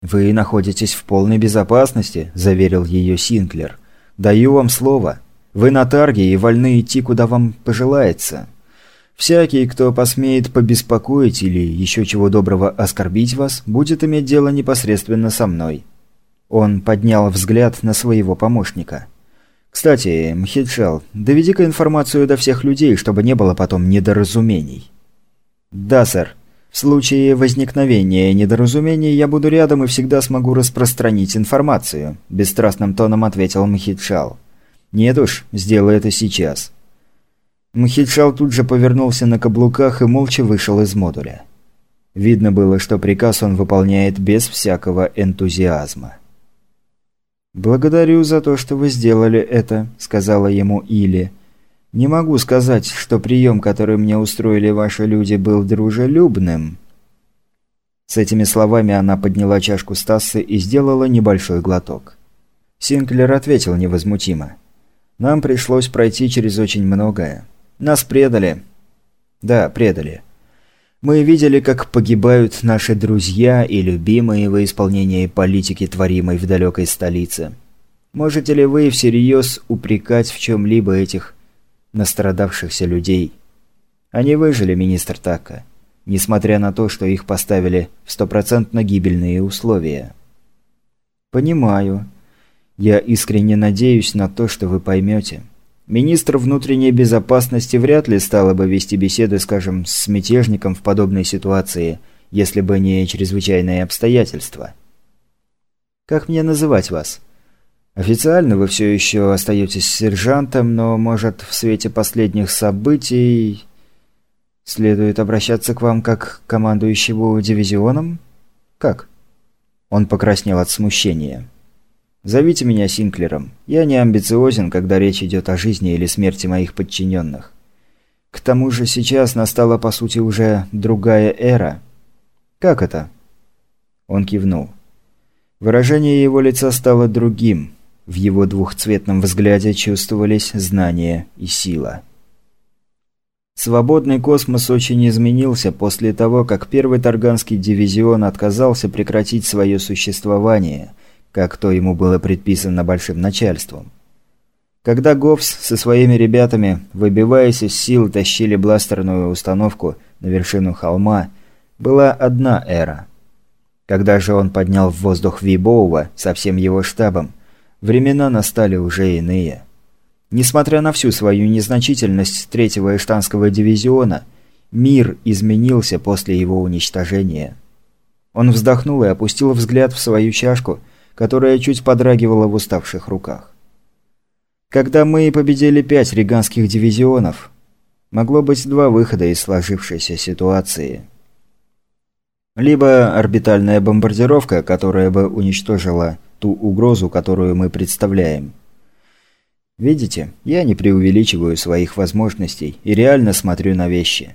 «Вы находитесь в полной безопасности», – заверил ее Синклер. «Даю вам слово. Вы на тарге и вольны идти, куда вам пожелается. Всякий, кто посмеет побеспокоить или еще чего доброго оскорбить вас, будет иметь дело непосредственно со мной». Он поднял взгляд на своего помощника. «Кстати, Мхиджал, доведи-ка информацию до всех людей, чтобы не было потом недоразумений». «Да, сэр. В случае возникновения недоразумений я буду рядом и всегда смогу распространить информацию», – бесстрастным тоном ответил Мхиджал. «Нет уж, сделай это сейчас». Мхиджал тут же повернулся на каблуках и молча вышел из модуля. Видно было, что приказ он выполняет без всякого энтузиазма. «Благодарю за то, что вы сделали это», – сказала ему Или. Не могу сказать, что прием, который мне устроили ваши люди, был дружелюбным». С этими словами она подняла чашку Стассы и сделала небольшой глоток. Синклер ответил невозмутимо. «Нам пришлось пройти через очень многое. Нас предали». «Да, предали. Мы видели, как погибают наши друзья и любимые во исполнении политики, творимой в далекой столице. Можете ли вы всерьез упрекать в чем-либо этих настрадавшихся людей. Они выжили, министр Така, несмотря на то, что их поставили в стопроцентно гибельные условия. Понимаю. Я искренне надеюсь на то, что вы поймете. Министр внутренней безопасности вряд ли стала бы вести беседы, скажем, с мятежником в подобной ситуации, если бы не чрезвычайные обстоятельства. Как мне называть вас? Официально вы все еще остаетесь сержантом, но, может, в свете последних событий следует обращаться к вам как к командующему дивизионом? Как? Он покраснел от смущения. Зовите меня Синклером. Я не амбициозен, когда речь идет о жизни или смерти моих подчиненных. К тому же сейчас настала, по сути, уже другая эра. Как это? Он кивнул. Выражение его лица стало другим, в его двухцветном взгляде чувствовались знания и сила. Свободный космос очень изменился после того, как первый Тарганский дивизион отказался прекратить свое существование, как то ему было предписано большим начальством. Когда Говс со своими ребятами, выбиваясь из сил, тащили бластерную установку на вершину холма, была одна эра. Когда же он поднял в воздух Вибоува со всем его штабом, Времена настали уже иные. Несмотря на всю свою незначительность третьего Эштанского дивизиона, мир изменился после его уничтожения. Он вздохнул и опустил взгляд в свою чашку, которая чуть подрагивала в уставших руках. Когда мы победили пять риганских дивизионов, могло быть два выхода из сложившейся ситуации. Либо орбитальная бомбардировка, которая бы уничтожила ту угрозу, которую мы представляем. Видите, я не преувеличиваю своих возможностей и реально смотрю на вещи.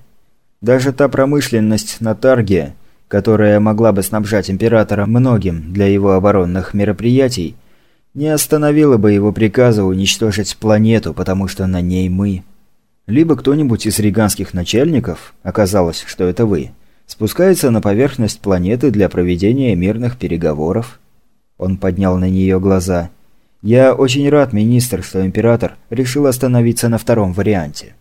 Даже та промышленность на Тарге, которая могла бы снабжать Императора многим для его оборонных мероприятий, не остановила бы его приказа уничтожить планету, потому что на ней мы. Либо кто-нибудь из риганских начальников, оказалось, что это вы, спускается на поверхность планеты для проведения мирных переговоров. Он поднял на нее глаза. «Я очень рад, министр, что император решил остановиться на втором варианте.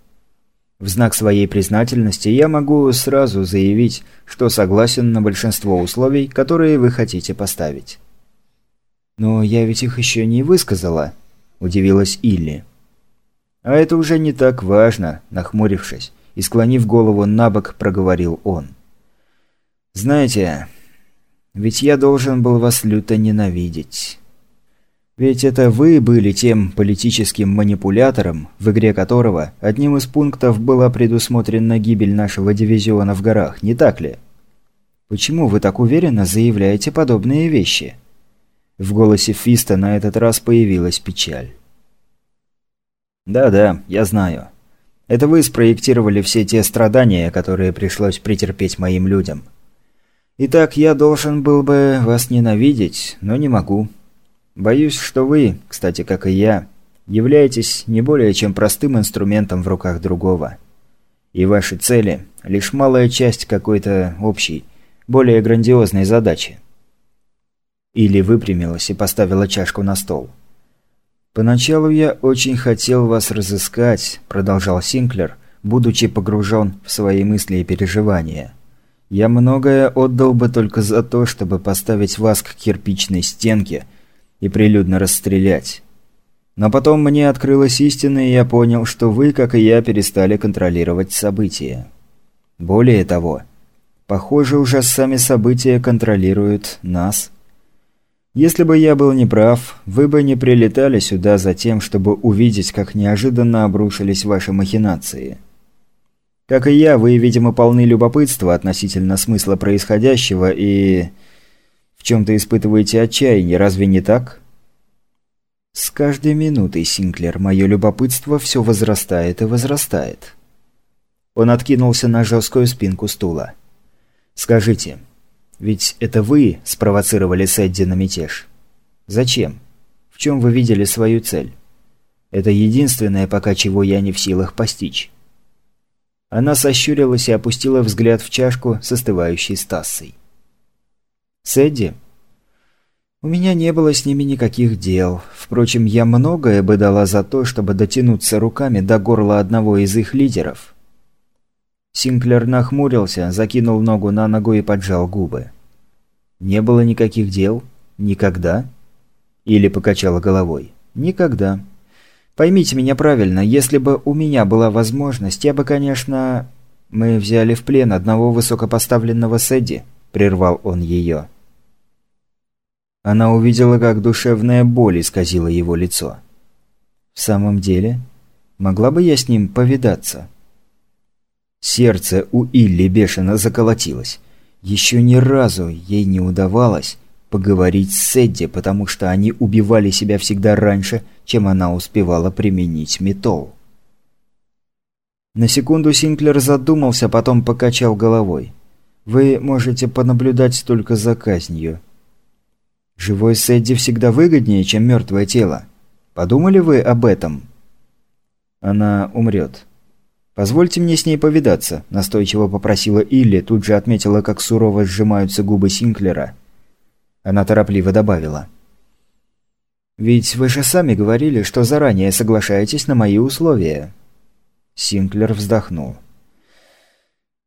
В знак своей признательности я могу сразу заявить, что согласен на большинство условий, которые вы хотите поставить». «Но я ведь их еще не высказала», – удивилась Илли. «А это уже не так важно», – нахмурившись и склонив голову на бок, проговорил он. «Знаете, ведь я должен был вас люто ненавидеть. Ведь это вы были тем политическим манипулятором, в игре которого одним из пунктов была предусмотрена гибель нашего дивизиона в горах, не так ли? Почему вы так уверенно заявляете подобные вещи? В голосе Фиста на этот раз появилась печаль. «Да-да, я знаю. Это вы спроектировали все те страдания, которые пришлось претерпеть моим людям. Итак, я должен был бы вас ненавидеть, но не могу. Боюсь, что вы, кстати, как и я, являетесь не более чем простым инструментом в руках другого. И ваши цели – лишь малая часть какой-то общей, более грандиозной задачи. Или выпрямилась и поставила чашку на стол. «Поначалу я очень хотел вас разыскать», – продолжал Синклер, будучи погружен в свои мысли и переживания. «Я многое отдал бы только за то, чтобы поставить вас к кирпичной стенке и прилюдно расстрелять. Но потом мне открылась истина, и я понял, что вы, как и я, перестали контролировать события. Более того, похоже, уже сами события контролируют нас. Если бы я был неправ, вы бы не прилетали сюда за тем, чтобы увидеть, как неожиданно обрушились ваши махинации. Как и я, вы, видимо, полны любопытства относительно смысла происходящего и... в чем-то испытываете отчаяние, разве не так?» С каждой минутой, Синклер, мое любопытство все возрастает и возрастает. Он откинулся на жесткую спинку стула. «Скажите, ведь это вы спровоцировали Сэдди на мятеж? Зачем? В чем вы видели свою цель? Это единственное, пока чего я не в силах постичь». Она сощурилась и опустила взгляд в чашку с остывающей Стассой. «Сэдди?» У меня не было с ними никаких дел. Впрочем, я многое бы дала за то, чтобы дотянуться руками до горла одного из их лидеров. Синклер нахмурился, закинул ногу на ногу и поджал губы. «Не было никаких дел? Никогда?» Или покачала головой. «Никогда. Поймите меня правильно, если бы у меня была возможность, я бы, конечно...» «Мы взяли в плен одного высокопоставленного Сэдди», — прервал он ее. Она увидела, как душевная боль исказила его лицо. «В самом деле? Могла бы я с ним повидаться?» Сердце у Илли бешено заколотилось. Еще ни разу ей не удавалось поговорить с Эдди, потому что они убивали себя всегда раньше, чем она успевала применить метол. На секунду Синклер задумался, потом покачал головой. «Вы можете понаблюдать только за казнью. Живой Сэдди всегда выгоднее, чем мертвое тело. Подумали вы об этом? Она умрет. «Позвольте мне с ней повидаться», – настойчиво попросила Илли, тут же отметила, как сурово сжимаются губы Синклера. Она торопливо добавила. «Ведь вы же сами говорили, что заранее соглашаетесь на мои условия». Синклер вздохнул.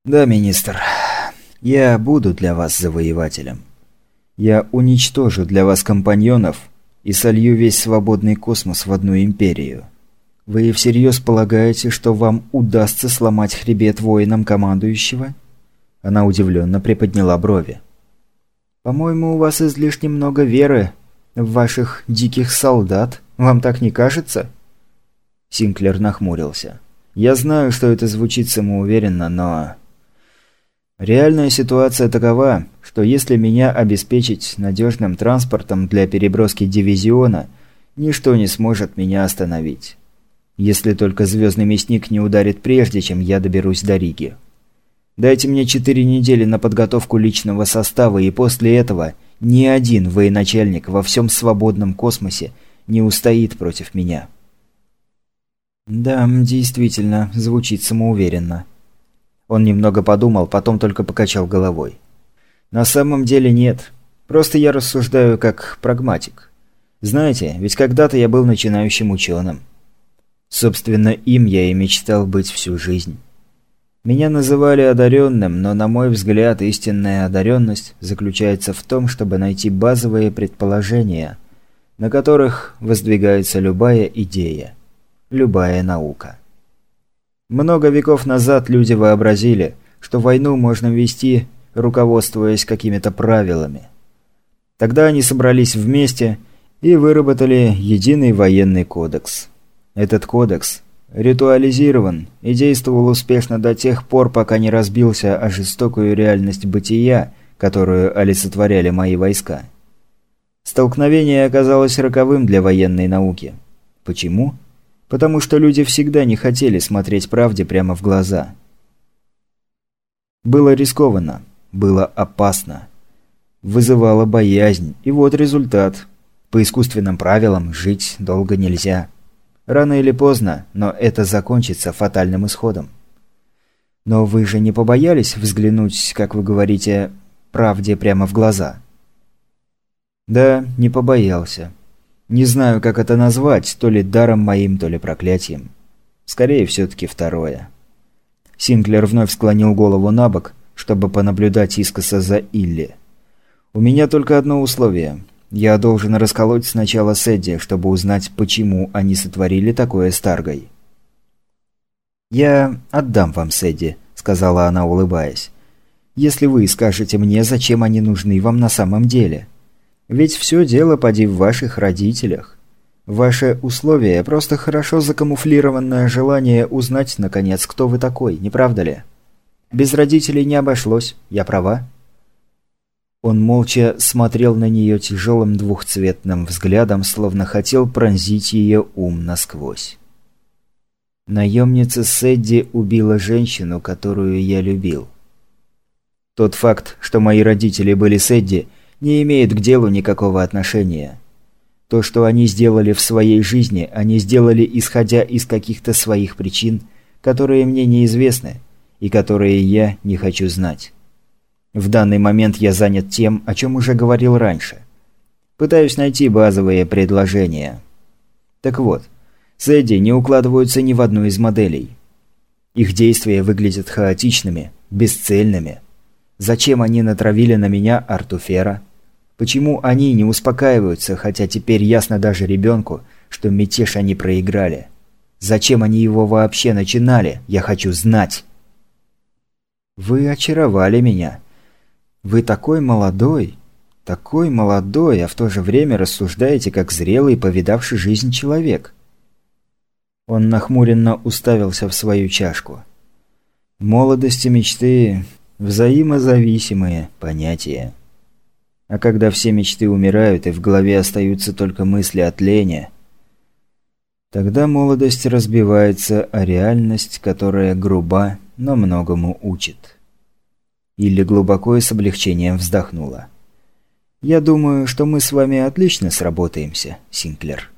«Да, министр, я буду для вас завоевателем. Я уничтожу для вас компаньонов и солью весь свободный космос в одну империю. Вы всерьез полагаете, что вам удастся сломать хребет воинам командующего?» Она удивленно приподняла брови. «По-моему, у вас излишне много веры в ваших диких солдат. Вам так не кажется?» Синклер нахмурился. «Я знаю, что это звучит самоуверенно, но...» Реальная ситуация такова, что если меня обеспечить надежным транспортом для переброски дивизиона, ничто не сможет меня остановить. Если только Звездный Мясник не ударит прежде, чем я доберусь до Риги. Дайте мне четыре недели на подготовку личного состава, и после этого ни один военачальник во всем свободном космосе не устоит против меня. Да, действительно, звучит самоуверенно. Он немного подумал, потом только покачал головой. «На самом деле нет. Просто я рассуждаю как прагматик. Знаете, ведь когда-то я был начинающим ученым. Собственно, им я и мечтал быть всю жизнь. Меня называли одаренным, но, на мой взгляд, истинная одаренность заключается в том, чтобы найти базовые предположения, на которых воздвигается любая идея, любая наука. Много веков назад люди вообразили, что войну можно вести, руководствуясь какими-то правилами. Тогда они собрались вместе и выработали единый военный кодекс. Этот кодекс ритуализирован и действовал успешно до тех пор, пока не разбился о жестокую реальность бытия, которую олицетворяли мои войска. Столкновение оказалось роковым для военной науки. Почему? потому что люди всегда не хотели смотреть правде прямо в глаза. Было рискованно, было опасно, вызывало боязнь, и вот результат. По искусственным правилам жить долго нельзя. Рано или поздно, но это закончится фатальным исходом. Но вы же не побоялись взглянуть, как вы говорите, правде прямо в глаза? Да, не побоялся. Не знаю, как это назвать, то ли даром моим, то ли проклятием. Скорее, все-таки второе. Синклер вновь склонил голову на бок, чтобы понаблюдать искоса за Илли. «У меня только одно условие. Я должен расколоть сначала Сэдди, чтобы узнать, почему они сотворили такое с Таргой». «Я отдам вам Сэдди», — сказала она, улыбаясь. «Если вы скажете мне, зачем они нужны вам на самом деле». Ведь все дело поди в ваших родителях. Ваше условие – просто хорошо закамуфлированное желание узнать, наконец, кто вы такой, не правда ли? Без родителей не обошлось, я права?» Он молча смотрел на нее тяжелым двухцветным взглядом, словно хотел пронзить ее ум насквозь. Наемница Сэдди убила женщину, которую я любил. Тот факт, что мои родители были Сэдди, не имеет к делу никакого отношения. То, что они сделали в своей жизни, они сделали исходя из каких-то своих причин, которые мне неизвестны и которые я не хочу знать. В данный момент я занят тем, о чем уже говорил раньше. Пытаюсь найти базовые предложения. Так вот, Сэдди не укладываются ни в одну из моделей. Их действия выглядят хаотичными, бесцельными. Зачем они натравили на меня Артуфера? Почему они не успокаиваются, хотя теперь ясно даже ребенку, что мятеж они проиграли? Зачем они его вообще начинали? Я хочу знать. Вы очаровали меня. Вы такой молодой, такой молодой, а в то же время рассуждаете как зрелый, повидавший жизнь человек. Он нахмуренно уставился в свою чашку. Молодость и мечты Взаимозависимые понятия. А когда все мечты умирают и в голове остаются только мысли о тлене, тогда молодость разбивается о реальность, которая груба, но многому учит. Или глубоко и с облегчением вздохнула. «Я думаю, что мы с вами отлично сработаемся, Синклер».